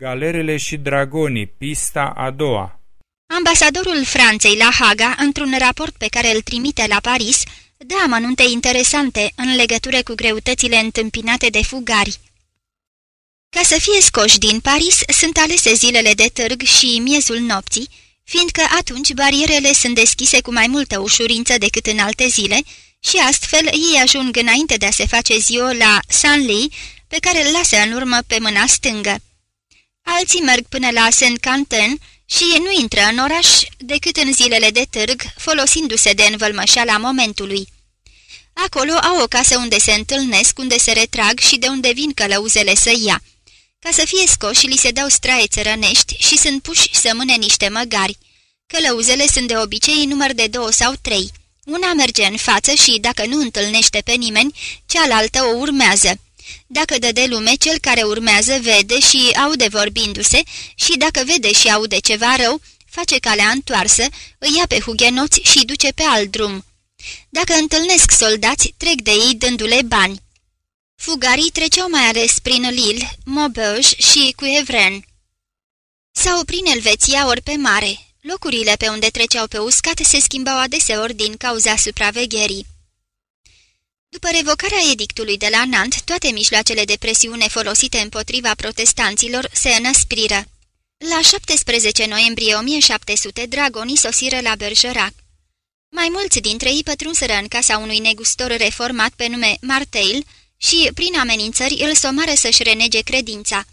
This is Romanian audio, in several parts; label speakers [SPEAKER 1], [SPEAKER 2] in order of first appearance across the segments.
[SPEAKER 1] Galerele și dragonii, pista a doua
[SPEAKER 2] Ambasadorul Franței la Haga, într-un raport pe care îl trimite la Paris, dă amănunte interesante în legătură cu greutățile întâmpinate de fugari. Ca să fie scoși din Paris, sunt alese zilele de târg și miezul nopții, fiindcă atunci barierele sunt deschise cu mai multă ușurință decât în alte zile și astfel ei ajung înainte de a se face ziua la Saint-Ly, pe care îl lasă în urmă pe mâna stângă. Alții merg până la Saint-Quentin și nu intră în oraș decât în zilele de târg, folosindu-se de învălmășeala momentului. Acolo au o casă unde se întâlnesc, unde se retrag și de unde vin călăuzele să ia. Ca să fie scoși, li se dau straie țărănești și sunt puși să mâne niște măgari. Călăuzele sunt de obicei număr de două sau trei. Una merge în față și, dacă nu întâlnește pe nimeni, cealaltă o urmează. Dacă dă de lume, cel care urmează vede și aude vorbindu-se și dacă vede și aude ceva rău, face calea întoarsă, îi ia pe hughenoți și duce pe alt drum. Dacă întâlnesc soldați, trec de ei dându-le bani. Fugarii treceau mai ales prin Lille, Maubeuge și Cuevren. Sau prin Elveția ori pe mare. Locurile pe unde treceau pe uscat se schimbau adeseori din cauza supravegherii. După revocarea edictului de la Nant, toate mijloacele de presiune folosite împotriva protestanților se înăspriră. La 17 noiembrie 1700, dragonii sosiră la Bergerac. Mai mulți dintre ei pătrunseră în casa unui negustor reformat pe nume Marteil și, prin amenințări, îl somară să-și renege credința.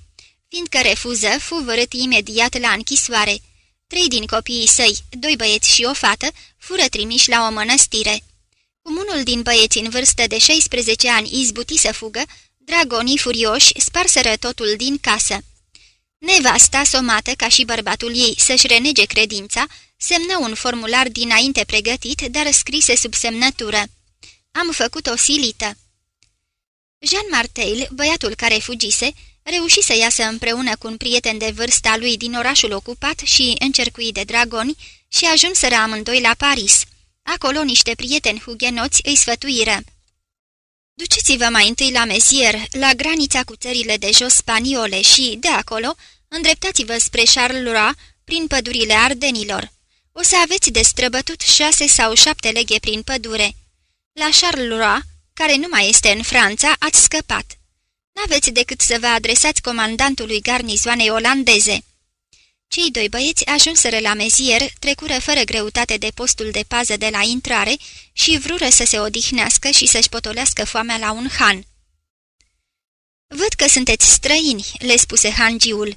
[SPEAKER 2] Fiindcă refuză, fu vărât imediat la închisoare. Trei din copiii săi, doi băieți și o fată, fură trimiși la o mănăstire. Cum unul din băieți în vârstă de 16 ani izbuti să fugă, dragonii furioși sparseră totul din casă. Nevasta, somată ca și bărbatul ei să-și renege credința, semnă un formular dinainte pregătit, dar scrise sub semnătură. Am făcut o silită. Jean Martel, băiatul care fugise, reuși să iasă împreună cu un prieten de vârsta lui din orașul ocupat și încercuit de dragoni și ajunseră amândoi la Paris. Acolo niște prieteni hugenoți îi sfătuiră. Duceți-vă mai întâi la Mezier, la granița cu țările de jos spaniole și, de acolo, îndreptați-vă spre Charleroi prin pădurile Ardenilor. O să aveți de străbătut șase sau șapte leghe prin pădure. La Charleroi, care nu mai este în Franța, ați scăpat. N-aveți decât să vă adresați comandantului garnizoanei olandeze. Cei doi băieți ajunseră la mezier, trecură fără greutate de postul de pază de la intrare și vrură să se odihnească și să-și potolească foamea la un han. Văd că sunteți străini," le spuse hangiul.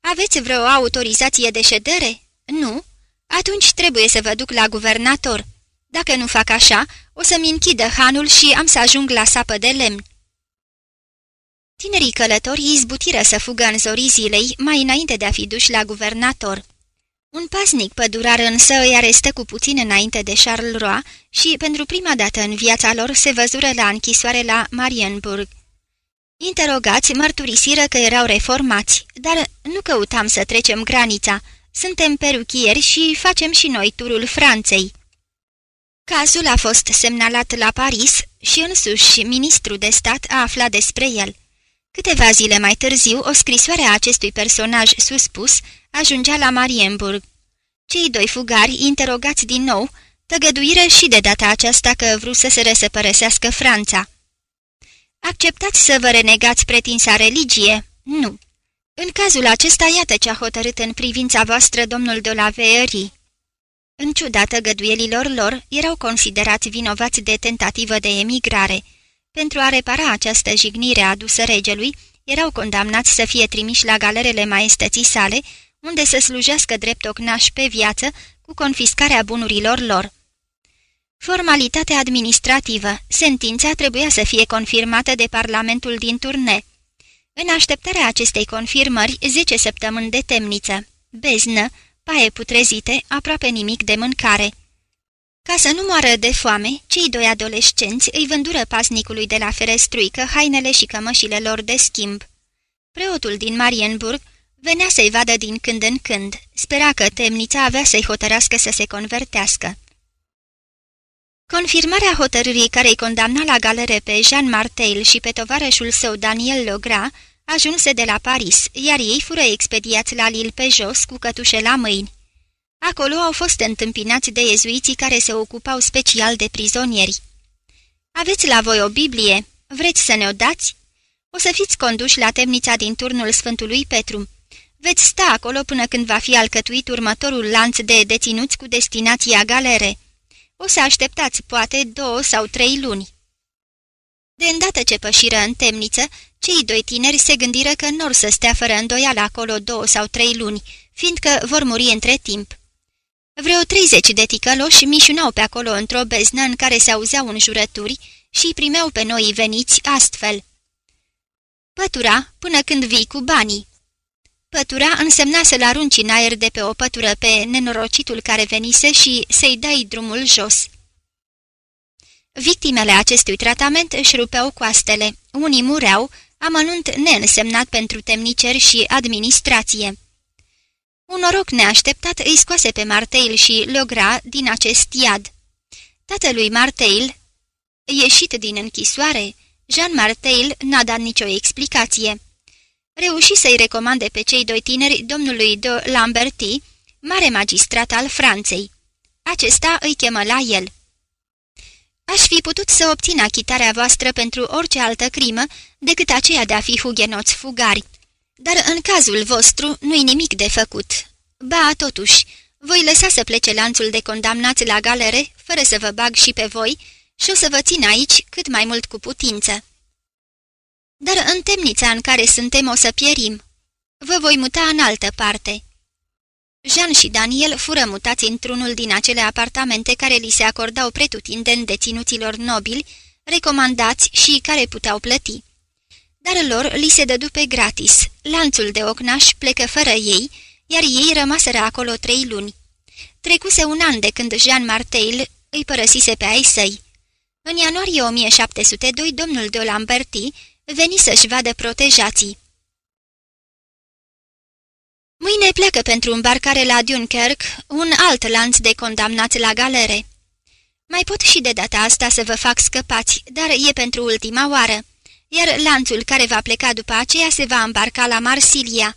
[SPEAKER 2] Aveți vreo autorizație de ședere? Nu? Atunci trebuie să vă duc la guvernator. Dacă nu fac așa, o să-mi închidă hanul și am să ajung la sapă de lemn." Tinerii călători izbutiră să fugă în zorii zilei, mai înainte de a fi duși la guvernator. Un pasnic pădurar însă îi arestă cu puțin înainte de Charleroi și, pentru prima dată în viața lor, se văzură la închisoare la Marienburg. Interogați mărturisiră că erau reformați, dar nu căutam să trecem granița. Suntem peruchieri și facem și noi turul Franței. Cazul a fost semnalat la Paris și însuși ministrul de stat a aflat despre el. Câteva zile mai târziu, o scrisoare a acestui personaj suspus ajungea la Marienburg. Cei doi fugari, interogați din nou, tăgăduiră și de data aceasta că vrut să părăsească Franța. Acceptați să vă renegați pretinsa religie? Nu. În cazul acesta, iată ce a hotărât în privința voastră domnul de la Veerii. În ciuda tăgăduielilor lor, erau considerați vinovați de tentativă de emigrare – pentru a repara această jignire adusă regelui, erau condamnați să fie trimiși la galerele maestății sale, unde să slujească drept ocnași pe viață cu confiscarea bunurilor lor. Formalitate administrativă. Sentința trebuia să fie confirmată de Parlamentul din turne. În așteptarea acestei confirmări, 10 săptămâni de temniță, beznă, paie putrezite, aproape nimic de mâncare. Ca să nu moară de foame, cei doi adolescenți îi vândură pasnicului de la ferestruică hainele și cămășile lor de schimb. Preotul din Marienburg venea să-i vadă din când în când, spera că temnița avea să-i hotărească să se convertească. Confirmarea hotărârii care îi condamna la galere pe Jean Martel și pe tovarășul său Daniel Logra ajunse de la Paris, iar ei fură expediați la Lille pe jos cu cătușe la mâini. Acolo au fost întâmpinați de ezuiții care se ocupau special de prizonieri. Aveți la voi o Biblie? Vreți să ne-o dați? O să fiți conduși la temnița din turnul Sfântului Petru. Veți sta acolo până când va fi alcătuit următorul lanț de deținuți cu destinația galere. O să așteptați, poate, două sau trei luni. De îndată ce pășiră în temniță, cei doi tineri se gândiră că nu să stea fără îndoială acolo două sau trei luni, fiindcă vor muri între timp. Vreo treizeci de ticăloși mișunau pe acolo într-o beznă în care se auzeau înjurături și primeau pe noi veniți astfel. Pătura până când vii cu banii. Pătura însemna să-l arunci în aer de pe o pătură pe nenorocitul care venise și să-i dai drumul jos. Victimele acestui tratament își rupeau coastele, unii mureau, amănunt neînsemnat pentru temniceri și administrație. Un noroc neașteptat îi scoase pe Marteil și Logra din acest iad. Tatălui Marteil, ieșit din închisoare, Jean Marteil n-a dat nicio explicație. Reuși să-i recomande pe cei doi tineri domnului de Lamberti, mare magistrat al Franței. Acesta îi chemă la el. Aș fi putut să obțin achitarea voastră pentru orice altă crimă decât aceea de a fi hughenoți fugari, dar în cazul vostru nu-i nimic de făcut. Ba, totuși, voi lăsa să plece lanțul de condamnați la galere, fără să vă bag și pe voi, și o să vă țin aici cât mai mult cu putință. Dar în temnița în care suntem o să pierim. Vă voi muta în altă parte." Jean și Daniel fură mutați într-unul din acele apartamente care li se acordau pretutindeni deținuților nobili, recomandați și care puteau plăti. Dar lor li se dădu pe gratis, lanțul de ocnaș plecă fără ei, iar ei rămaseră acolo trei luni. Trecuse un an de când Jean Marteil îi părăsise pe ai săi. În ianuarie 1702, domnul de Lamberti veni să-și vadă protejații. Mâine pleacă pentru îmbarcare la Dunkirk un alt lanț de condamnați la galere. Mai pot și de data asta să vă fac scăpați, dar e pentru ultima oară, iar lanțul care va pleca după aceea se va îmbarca la Marsilia.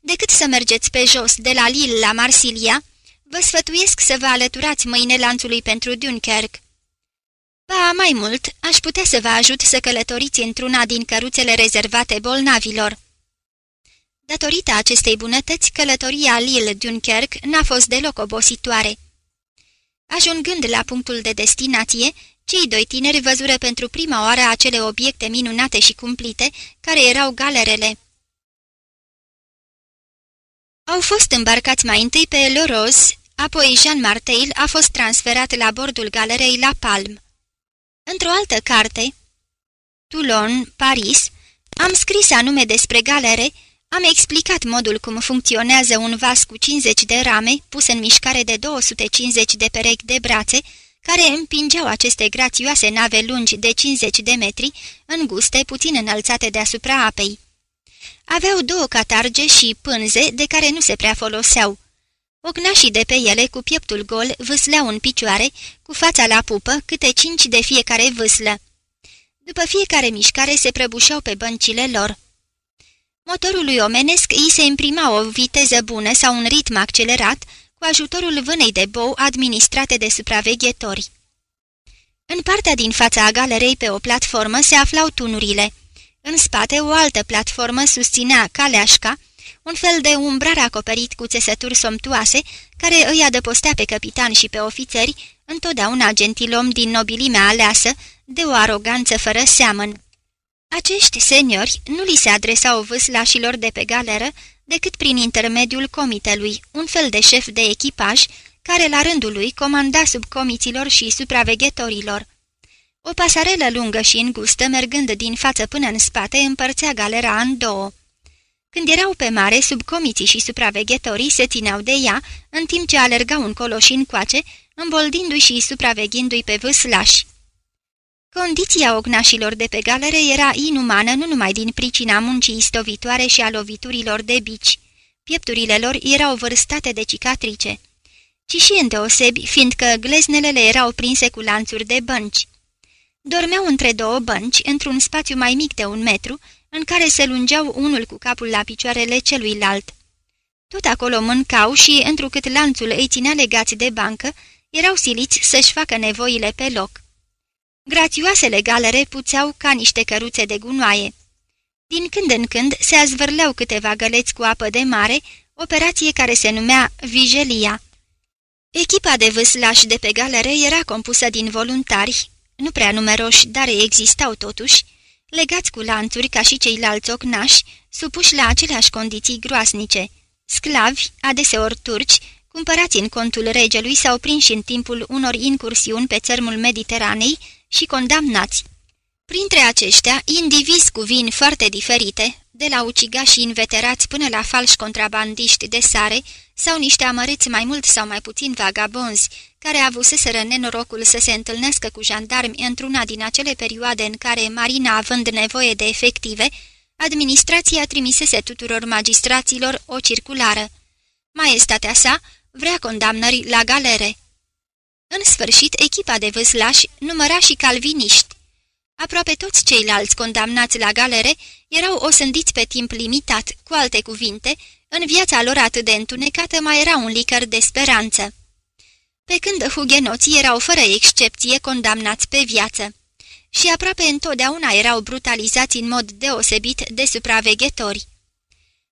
[SPEAKER 2] Decât să mergeți pe jos de la Lille la Marsilia, vă sfătuiesc să vă alăturați mâine lanțului pentru Dunkirk. Ba, mai mult, aș putea să vă ajut să călătoriți într-una din căruțele rezervate bolnavilor. Datorită acestei bunătăți, călătoria Lille-Dunkerque n-a fost deloc obositoare. Ajungând la punctul de destinație, cei doi tineri văzură pentru prima oară acele obiecte minunate și cumplite, care erau galerele. Au fost îmbarcați mai întâi pe Loroz, apoi Jean Martel a fost transferat la bordul galerei la Palm. Într-o altă carte, Toulon, Paris, am scris anume despre galere, am explicat modul cum funcționează un vas cu 50 de rame, pus în mișcare de 250 de perechi de brațe, care împingeau aceste grațioase nave lungi de 50 de metri, înguste, puțin înălțate deasupra apei. Aveau două catarge și pânze de care nu se prea foloseau. Ognașii de pe ele, cu pieptul gol, vâsleau în picioare, cu fața la pupă, câte cinci de fiecare vâslă. După fiecare mișcare se prăbușeau pe băncile lor. Motorului omenesc îi se imprima o viteză bună sau un ritm accelerat cu ajutorul vânei de bou administrate de supraveghetori. În partea din fața a galerei pe o platformă se aflau tunurile. În spate o altă platformă susținea caleașca, un fel de umbrar acoperit cu țesături somtoase, care îi adăpostea pe capitan și pe ofițeri, întotdeauna gentilom din nobilimea aleasă, de o aroganță fără seamăn. Acești seniori nu li se adresau vâslașilor de pe galeră decât prin intermediul comitelui, un fel de șef de echipaj, care la rândul lui comanda sub comiților și supraveghetorilor. O pasarelă lungă și îngustă, mergând din față până în spate, împărțea galera în două. Când erau pe mare, subcomiții și supraveghetorii se țineau de ea, în timp ce alergau încolo și încoace, îmboldindu-i și supraveghindu-i pe vâslași. Condiția ognașilor de pe galere era inumană nu numai din pricina muncii istovitoare și a loviturilor de bici. Piepturile lor erau vârstate de cicatrice, ci și îndeosebi, fiindcă gleznelele erau prinse cu lanțuri de bănci. Dormeau între două bănci, într-un spațiu mai mic de un metru, în care se lungeau unul cu capul la picioarele celuilalt. Tot acolo mâncau și, întrucât lanțul îi ținea legați de bancă, erau siliți să-și facă nevoile pe loc. Grațioasele galere puțeau ca niște căruțe de gunoaie. Din când în când se azvârleau câteva găleți cu apă de mare, operație care se numea vigelia. Echipa de vâslași de pe galere era compusă din voluntari, nu prea numeroși, dar existau totuși, legați cu lanțuri ca și ceilalți ocnași, supuși la aceleași condiții groasnice, sclavi, adeseori turci, cumpărați în contul regelui sau prinși în timpul unor incursiuni pe țărmul Mediteranei și condamnați. Printre aceștia, indivizi cu vini foarte diferite, de la ucigași inveterați până la falși contrabandiști de sare sau niște amărâți mai mult sau mai puțin vagabonzi, care avuseseră nenorocul să se întâlnească cu jandarmi într-una din acele perioade în care Marina, având nevoie de efective, administrația trimisese tuturor magistraților o circulară. Maestatea sa vrea condamnări la galere. În sfârșit, echipa de vâslași număra și calviniști. Aproape toți ceilalți condamnați la galere erau osândiți pe timp limitat, cu alte cuvinte, în viața lor atât de întunecată mai era un licăr de speranță. Pe când hugenoții erau fără excepție condamnați pe viață și aproape întotdeauna erau brutalizați în mod deosebit de supraveghetori.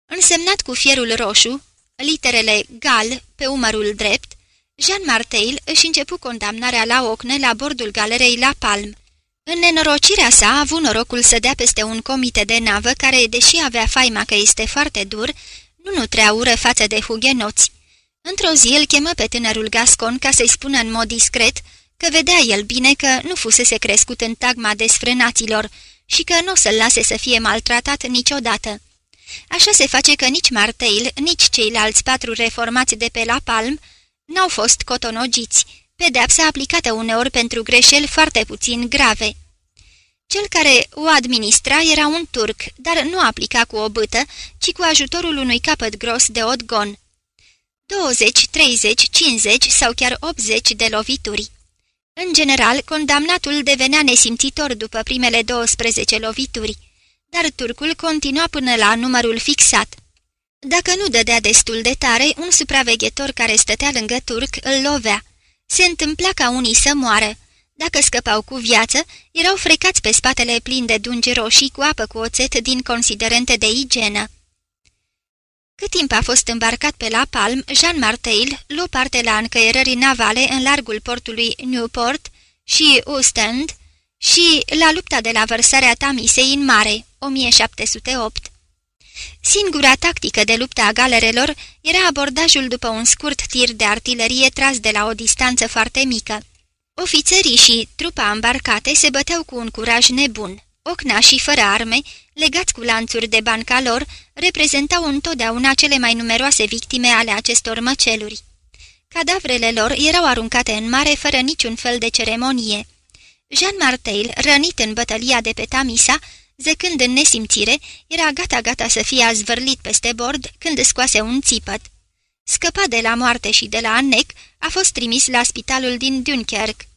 [SPEAKER 2] Însemnat cu fierul roșu, literele gal pe umărul drept, Jean Martel își începu condamnarea la ocne la bordul galerei La Palm. În nenorocirea sa a avut norocul să dea peste un comite de navă care, deși avea faima că este foarte dur, nu nutrea ură față de hugenoți. Într-o zi îl chemă pe tânărul Gascon ca să-i spună în mod discret că vedea el bine că nu fusese crescut în tagma desfrânaților și că nu o să-l lase să fie maltratat niciodată. Așa se face că nici Marteil, nici ceilalți patru reformați de pe la Palm n-au fost cotonogiți, pedepsa aplicată uneori pentru greșeli foarte puțin grave. Cel care o administra era un turc, dar nu aplica cu o bâtă, ci cu ajutorul unui capăt gros de odgon. 20, 30, 50 sau chiar 80 de lovituri. În general, condamnatul devenea nesimțitor după primele 12 lovituri, dar turcul continua până la numărul fixat. Dacă nu dădea destul de tare, un supraveghetor care stătea lângă turc îl lovea. Se întâmpla ca unii să moară. Dacă scăpau cu viață, erau frecați pe spatele plin de dungi roșii cu apă cu oțet din considerente de igienă. Cât timp a fost îmbarcat pe la Palm, Jean Martel luă parte la încăierări navale în largul portului Newport și Ostend și la lupta de la vărsarea Tamisei în mare, 1708. Singura tactică de luptă a galerelor era abordajul după un scurt tir de artilerie tras de la o distanță foarte mică. Ofițerii și trupa îmbarcate se băteau cu un curaj nebun. Ocnașii fără arme, legați cu lanțuri de banca lor, reprezentau întotdeauna cele mai numeroase victime ale acestor măceluri. Cadavrele lor erau aruncate în mare fără niciun fel de ceremonie. Jean Martel, rănit în bătălia de pe Tamisa, zecând în nesimțire, era gata-gata să fie azvârlit peste bord când scoase un țipăt. Scăpat de la moarte și de la annec, a fost trimis la spitalul din Dunkerque.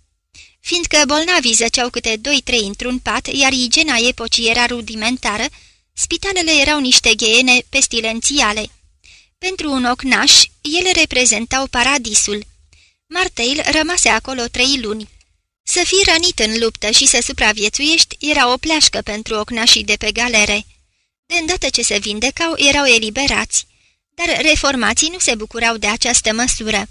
[SPEAKER 2] Fiindcă bolnavii zăceau câte doi-trei într-un pat, iar igiena epocii era rudimentară, spitalele erau niște gheene pestilențiale. Pentru un ocnaș, ele reprezentau paradisul. Martel rămase acolo trei luni. Să fii rănit în luptă și să supraviețuiești era o pleașcă pentru ocnașii de pe galere. De îndată ce se vindecau, erau eliberați. Dar reformații nu se bucurau de această măsură.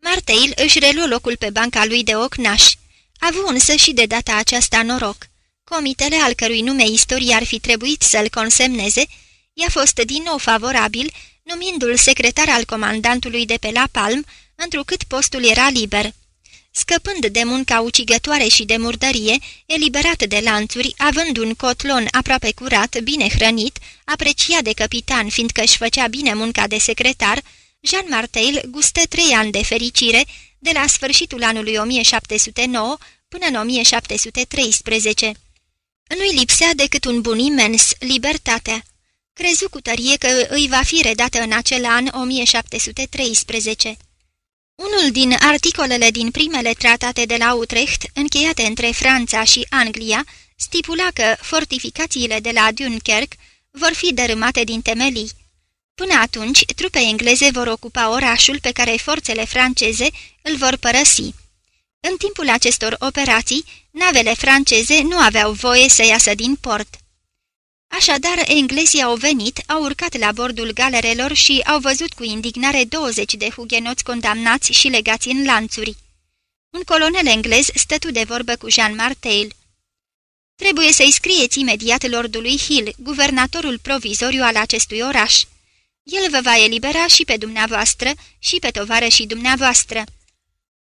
[SPEAKER 2] Marteil își reluă locul pe banca lui de ocnaș. Avu însă și de data aceasta noroc. Comitele al cărui nume istorie ar fi trebuit să-l consemneze, i-a fost din nou favorabil, numindu-l secretar al comandantului de pe La Palm, întrucât postul era liber. Scăpând de munca ucigătoare și de murdărie, eliberat de lanțuri, având un cotlon aproape curat, bine hrănit, apreciat de capitan fiindcă își făcea bine munca de secretar, Jean Martel gustă trei ani de fericire, de la sfârșitul anului 1709 până în 1713. Nu-i lipsea decât un bun imens, libertatea. Crezu cu tărie că îi va fi redată în acel an 1713. Unul din articolele din primele tratate de la Utrecht, încheiate între Franța și Anglia, stipula că fortificațiile de la Dunkirk vor fi dărâmate din temelii. Până atunci, trupe engleze vor ocupa orașul pe care forțele franceze îl vor părăsi. În timpul acestor operații, navele franceze nu aveau voie să iasă din port. Așadar, englezii au venit, au urcat la bordul galerelor și au văzut cu indignare 20 de hugenoți condamnați și legați în lanțuri. Un colonel englez stătu de vorbă cu Jean Martel. Trebuie să-i scrieți imediat lordului Hill, guvernatorul provizoriu al acestui oraș. El vă va elibera și pe dumneavoastră și pe tovară și dumneavoastră.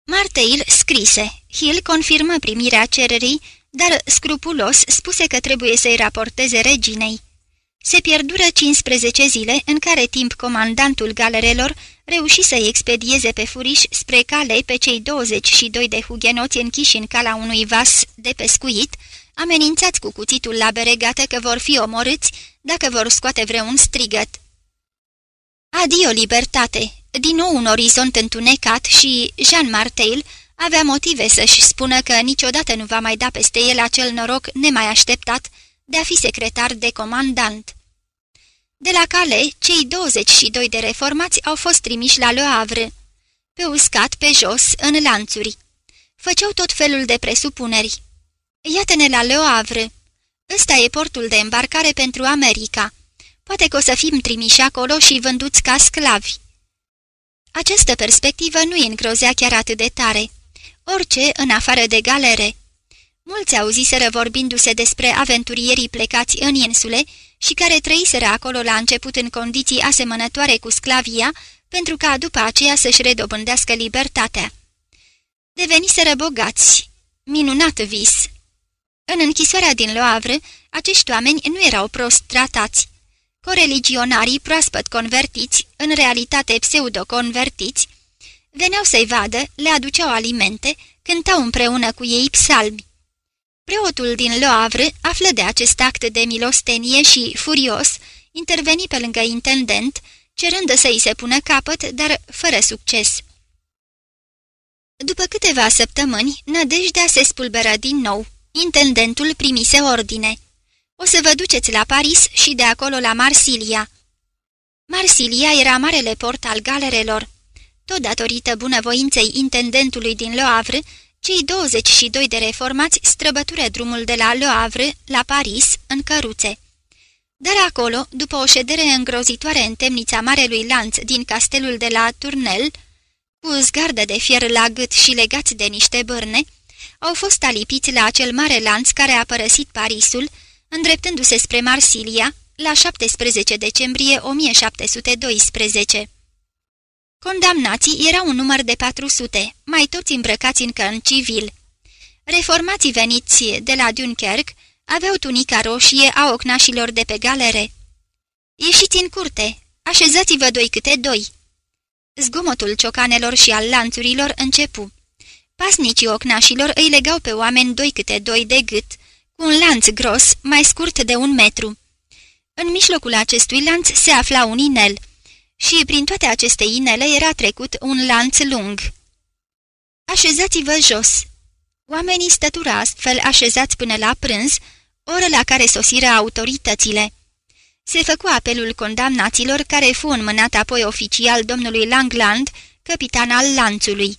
[SPEAKER 2] Marteil scrise. Hill confirmă primirea cererii, dar scrupulos spuse că trebuie să-i raporteze reginei. Se pierdură 15 zile, în care timp comandantul galerelor reuși să-i expedieze pe furiș spre cale pe cei 22 de hugenoți închiși în cala unui vas de pescuit, amenințați cu cuțitul la beregată că vor fi omorâți dacă vor scoate vreun strigăt. Adio, libertate! Din nou un orizont întunecat și Jean Martel avea motive să-și spună că niciodată nu va mai da peste el acel noroc nemai așteptat de a fi secretar de comandant. De la cale, cei 22 de reformați au fost trimiși la Le Havre, pe uscat, pe jos, în lanțuri. Făceau tot felul de presupuneri. Iată-ne la Le Havre. Ăsta e portul de îmbarcare pentru America. Poate că o să fim trimiși acolo și vânduți ca sclavi. Această perspectivă nu îi îngrozea chiar atât de tare. Orice în afară de galere. Mulți auziseră vorbindu-se despre aventurierii plecați în insule și care trăiseră acolo la început în condiții asemănătoare cu sclavia, pentru ca după aceea să-și redobândească libertatea. Deveniseră bogați. Minunat vis! În închisoarea din Loavre, acești oameni nu erau prost tratați. Coreligionarii proaspăt convertiți, în realitate pseudo-convertiți, veneau să-i vadă, le aduceau alimente, cântau împreună cu ei psalmi. Preotul din Loavre află de acest act de milostenie și, furios, interveni pe lângă intendent, cerând să-i se pună capăt, dar fără succes. După câteva săptămâni, nădejdea se spulberă din nou. Intendentul primise ordine. O să vă duceți la Paris și de acolo la Marsilia." Marsilia era marele port al galerelor. Tot datorită bunăvoinței intendentului din Le Havre, cei 22 de reformați străbătură drumul de la Le Havre la Paris în căruțe. Dar acolo, după o ședere îngrozitoare în temnița Marelui Lanț din castelul de la Turnel, cu zgardă de fier la gât și legați de niște bârne, au fost alipiți la acel mare lanț care a părăsit Parisul, îndreptându-se spre Marsilia, la 17 decembrie 1712. Condamnații erau un număr de 400, mai toți îmbrăcați încă în civil. Reformații veniți de la Dunkerque aveau tunica roșie a ocnașilor de pe galere. Ieșiți în curte, așezați-vă doi câte doi. Zgomotul ciocanelor și al lanțurilor începu. Pasnicii ocnașilor îi legau pe oameni doi câte doi de gât, cu un lanț gros, mai scurt de un metru. În mijlocul acestui lanț se afla un inel și prin toate aceste inele era trecut un lanț lung. Așezați-vă jos! Oamenii stătură astfel așezați până la prânz, oră la care sosiră autoritățile. Se făcu apelul condamnaților care fu înmânat apoi oficial domnului Langland, capitan al lanțului.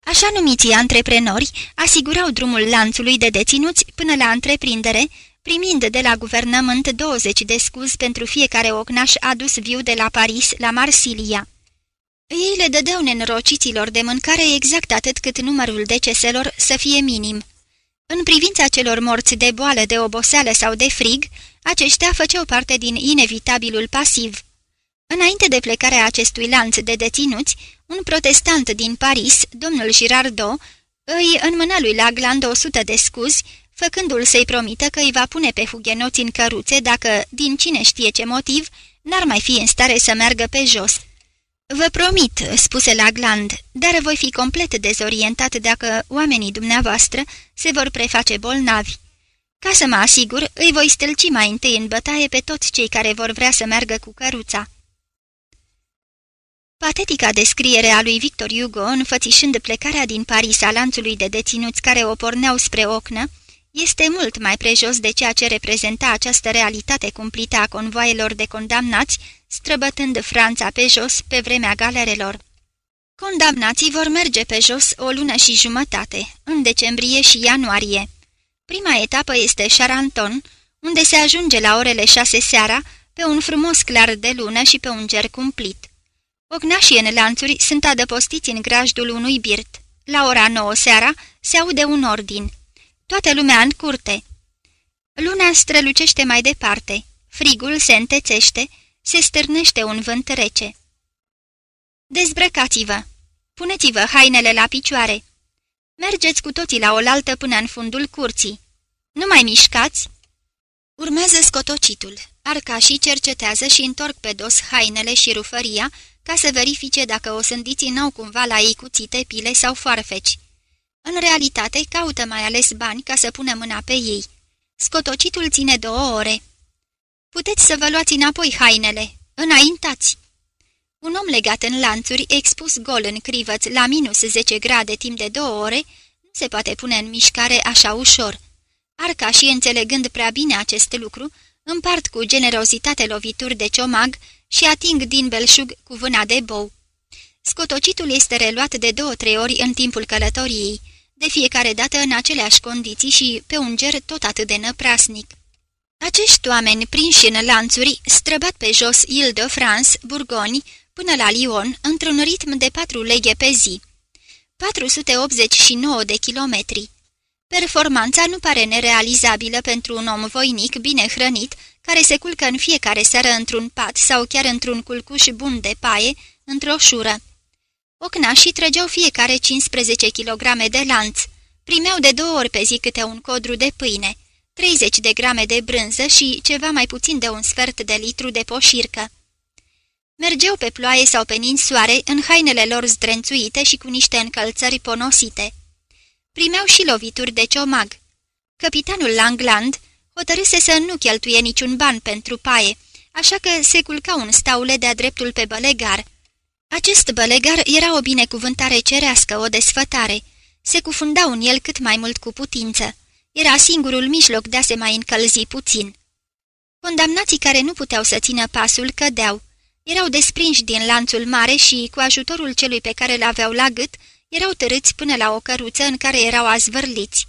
[SPEAKER 2] Așa numiții antreprenori asigurau drumul lanțului de deținuți până la întreprindere, primind de la guvernământ 20 de scuzi pentru fiecare ocnaș adus viu de la Paris la Marsilia. Ei le dădeau nenorociților de mâncare exact atât cât numărul deceselor să fie minim. În privința celor morți de boală, de oboseală sau de frig, aceștia făceau parte din inevitabilul pasiv. Înainte de plecarea acestui lanț de deținuți, un protestant din Paris, domnul Girardot, îi înmâna lui Lagland o sută de scuzi, făcându-l să-i promită că îi va pune pe hugenoți în căruțe dacă, din cine știe ce motiv, n-ar mai fi în stare să meargă pe jos. Vă promit," spuse Lagland, dar voi fi complet dezorientat dacă oamenii dumneavoastră se vor preface bolnavi. Ca să mă asigur, îi voi stâlci mai întâi în bătaie pe toți cei care vor vrea să meargă cu căruța." Patetica descriere a lui Victor Hugo, înfățișând plecarea din Paris a lanțului de deținuți care o porneau spre ocnă, este mult mai prejos de ceea ce reprezenta această realitate cumplită a convoaielor de condamnați, străbătând Franța pe jos pe vremea galerelor. Condamnații vor merge pe jos o lună și jumătate, în decembrie și ianuarie. Prima etapă este Charanton, unde se ajunge la orele șase seara, pe un frumos clar de lună și pe un cer cumplit. Ognașii în lanțuri sunt adăpostiți în grajdul unui birt. La ora nouă seara se aude un ordin. Toată lumea în curte. Luna strălucește mai departe. Frigul se întețește, se stârnește un vânt rece. Dezbrăcați-vă! Puneți-vă hainele la picioare! Mergeți cu toții la oaltă până în fundul curții. Nu mai mișcați! Urmează scotocitul. Arcașii cercetează și întorc pe dos hainele și rufăria ca să verifice dacă osândiții n-au cumva la ei cuțite, pile sau foarfeci. În realitate, caută mai ales bani ca să pună mâna pe ei. Scotocitul ține două ore. Puteți să vă luați înapoi hainele. Înaintați! Un om legat în lanțuri, expus gol în crivăț la minus 10 grade timp de două ore, nu se poate pune în mișcare așa ușor. Arca și înțelegând prea bine acest lucru, împart cu generozitate lovituri de ciomag și ating din belșug cu vâna de bou. Scotocitul este reluat de două-trei ori în timpul călătoriei, de fiecare dată în aceleași condiții și pe un ger tot atât de năprasnic. Acești oameni prinși în lanțuri, străbat pe jos Ile-de-France, Burgoni, până la Lyon, într-un ritm de patru leghe pe zi. 489 de kilometri. Performanța nu pare nerealizabilă pentru un om voinic, bine hrănit, care se culcă în fiecare seară într-un pat sau chiar într-un culcuș bun de paie, într-o șură. Ocnașii trăgeau fiecare 15 kg de lanț, primeau de două ori pe zi câte un codru de pâine, 30 de grame de brânză și ceva mai puțin de un sfert de litru de poșircă. Mergeau pe ploaie sau pe ninsoare, în hainele lor zdrențuite și cu niște încălțări ponosite. Primeau și lovituri de ciomag. Capitanul Langland hotărâse să nu cheltuie niciun ban pentru paie, așa că se culca un staule de-a dreptul pe bălegar. Acest bălegar era o binecuvântare cerească, o desfătare. Se cufundau în el cât mai mult cu putință. Era singurul mijloc de a se mai încălzi puțin. Condamnații care nu puteau să țină pasul cădeau. Erau desprinși din lanțul mare și, cu ajutorul celui pe care l-aveau la gât, erau târâți până la o căruță în care erau azvârliți.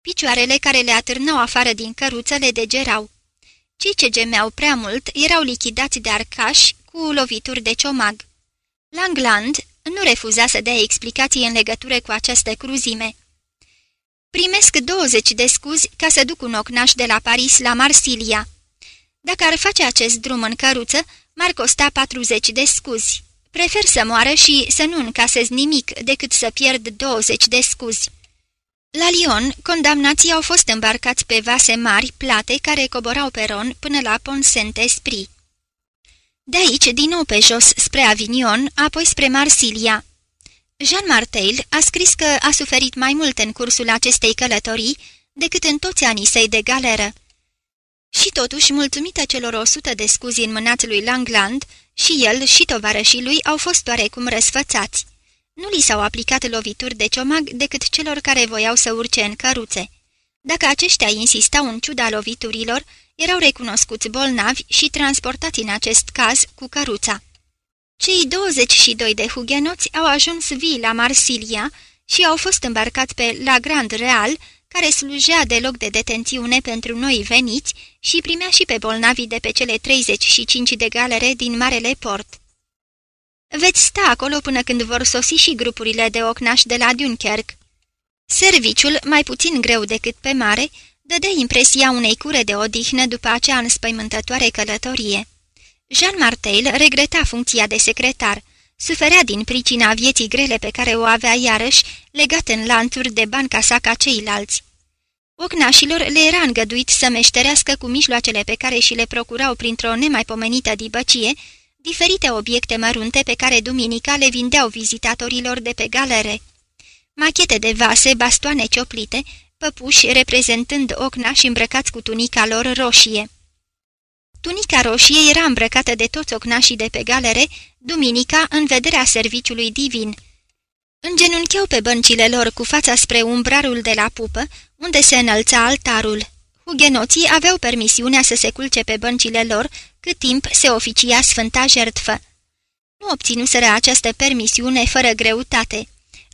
[SPEAKER 2] Picioarele care le atârnau afară din căruță le degerau. Cei ce gemeau prea mult erau lichidați de arcași cu lovituri de ciomag. Langland nu refuza să dea explicații în legătură cu această cruzime. Primesc 20 de scuzi ca să duc un ocnaș de la Paris la Marsilia. Dacă ar face acest drum în căruță, m-ar costa 40 de scuzi. Prefer să moară și să nu încasez nimic decât să pierd 20 de scuzi. La Lyon, condamnații au fost îmbarcați pe vase mari, plate, care coborau pe Ron până la Pont Saint-Esprit. De aici, din nou pe jos, spre Avignon, apoi spre Marsilia. Jean Martel a scris că a suferit mai mult în cursul acestei călătorii decât în toți anii săi de galeră. Și totuși, mulțumită celor o sută de scuzi înmânați lui Langland, și el și tovarășii lui au fost oarecum răsfățați. Nu li s-au aplicat lovituri de ciomag decât celor care voiau să urce în căruțe. Dacă aceștia insistau în ciuda loviturilor, erau recunoscuți bolnavi și transportați în acest caz cu căruța. Cei 22 de hugenoți au ajuns vii la Marsilia și au fost îmbarcați pe La Grand Real, care slujea de loc de detențiune pentru noi veniți și primea și pe bolnavii de pe cele 35 de galere din Marele Port. Veți sta acolo până când vor sosi și grupurile de ocnași de la Dunkerque. Serviciul, mai puțin greu decât pe mare, dădea impresia unei cure de odihnă după acea înspăimântătoare călătorie. Jean Martel regreta funcția de secretar, suferea din pricina vieții grele pe care o avea iarăși, legat în lanțuri de bani ca sa ca ceilalți. Ocnașilor le era îngăduit să meșterească cu mijloacele pe care și le procurau printr-o nemaipomenită dibăcie, diferite obiecte mărunte pe care duminica le vindeau vizitatorilor de pe galere. Machete de vase, bastoane cioplite, păpuși reprezentând ocnași îmbrăcați cu tunica lor roșie. Tunica roșie era îmbrăcată de toți ocnașii de pe galere, duminica, în vederea serviciului divin. Îngenuncheau pe băncile lor cu fața spre umbrarul de la pupă, unde se înălța altarul. Hugenoții aveau permisiunea să se culce pe băncile lor cât timp se oficia sfânta jertfă. Nu obținuseră această permisiune fără greutate.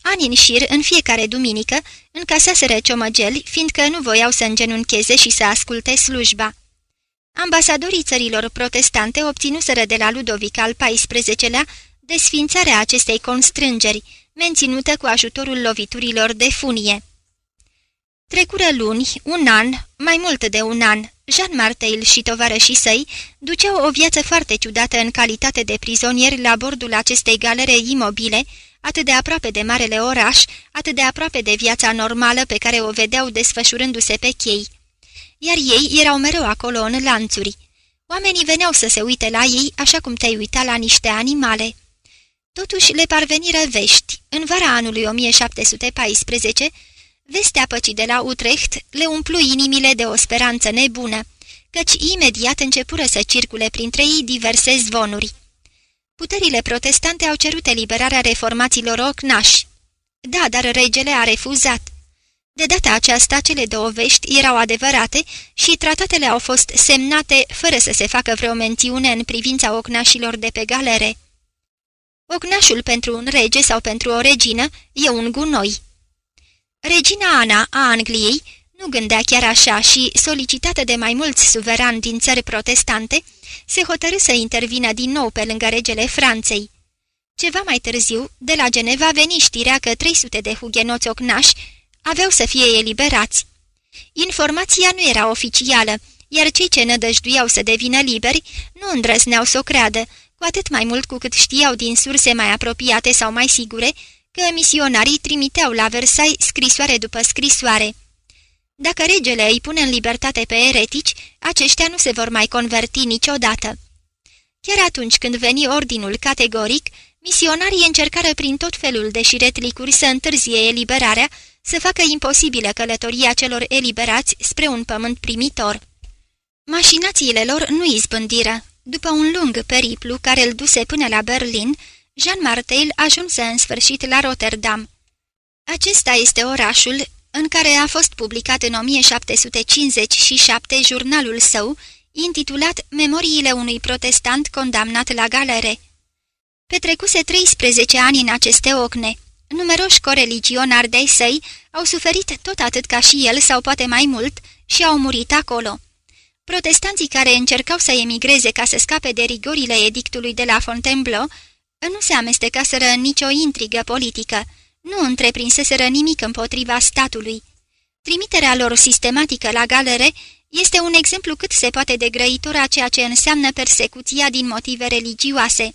[SPEAKER 2] Ani în șir, în fiecare duminică, încasaseră ciomăgeli, fiindcă nu voiau să îngenuncheze și să asculte slujba. Ambasadorii țărilor protestante obținuseră de la Ludovic al XIV-lea desfințarea acestei constrângeri, menținută cu ajutorul loviturilor de funie. Trecură luni, un an, mai mult de un an, Jean Martel și tovarășii săi duceau o viață foarte ciudată în calitate de prizonieri la bordul acestei galere imobile, atât de aproape de marele oraș, atât de aproape de viața normală pe care o vedeau desfășurându-se pe chei. Iar ei erau mereu acolo în lanțuri. Oamenii veneau să se uite la ei așa cum te-ai uita la niște animale. Totuși le parveniră vești. În vara anului 1714, vestea păcii de la Utrecht le umplu inimile de o speranță nebună, căci imediat începură să circule printre ei diverse zvonuri. Puterile protestante au cerut eliberarea reformaților ocnași. Da, dar regele a refuzat. De data aceasta, cele două vești erau adevărate și tratatele au fost semnate fără să se facă vreo mențiune în privința ocnașilor de pe galere. Ocnașul pentru un rege sau pentru o regină e un gunoi. Regina Ana a Angliei nu gândea chiar așa și, solicitată de mai mulți suverani din țări protestante, se hotărâ să intervină din nou pe lângă regele Franței. Ceva mai târziu, de la Geneva veni știrea că 300 de hugenoți ocnași aveau să fie eliberați. Informația nu era oficială, iar cei ce nădăjduiau să devină liberi nu îndrăzneau să o creadă, cu atât mai mult cu cât știau din surse mai apropiate sau mai sigure că misionarii trimiteau la Versailles scrisoare după scrisoare. Dacă regele îi pune în libertate pe eretici, aceștia nu se vor mai converti niciodată. Chiar atunci când veni ordinul categoric, misionarii încercară prin tot felul de șiretlicuri să întârzie eliberarea, să facă imposibilă călătoria celor eliberați spre un pământ primitor. Mașinațiile lor nu izbândiră. După un lung periplu care îl duse până la Berlin, Jean Martel ajunse în sfârșit la Rotterdam. Acesta este orașul în care a fost publicat în 1757 jurnalul său, intitulat Memoriile unui protestant condamnat la galere. Petrecuse 13 ani în aceste ocne. Numeroși coreligionari de săi au suferit tot atât ca și el sau poate mai mult și au murit acolo. Protestanții care încercau să emigreze ca să scape de rigorile edictului de la Fontainebleau nu se amestecaseră în nicio intrigă politică, nu întreprinseseră nimic împotriva statului. Trimiterea lor sistematică la galere este un exemplu cât se poate de grăitor a ceea ce înseamnă persecuția din motive religioase.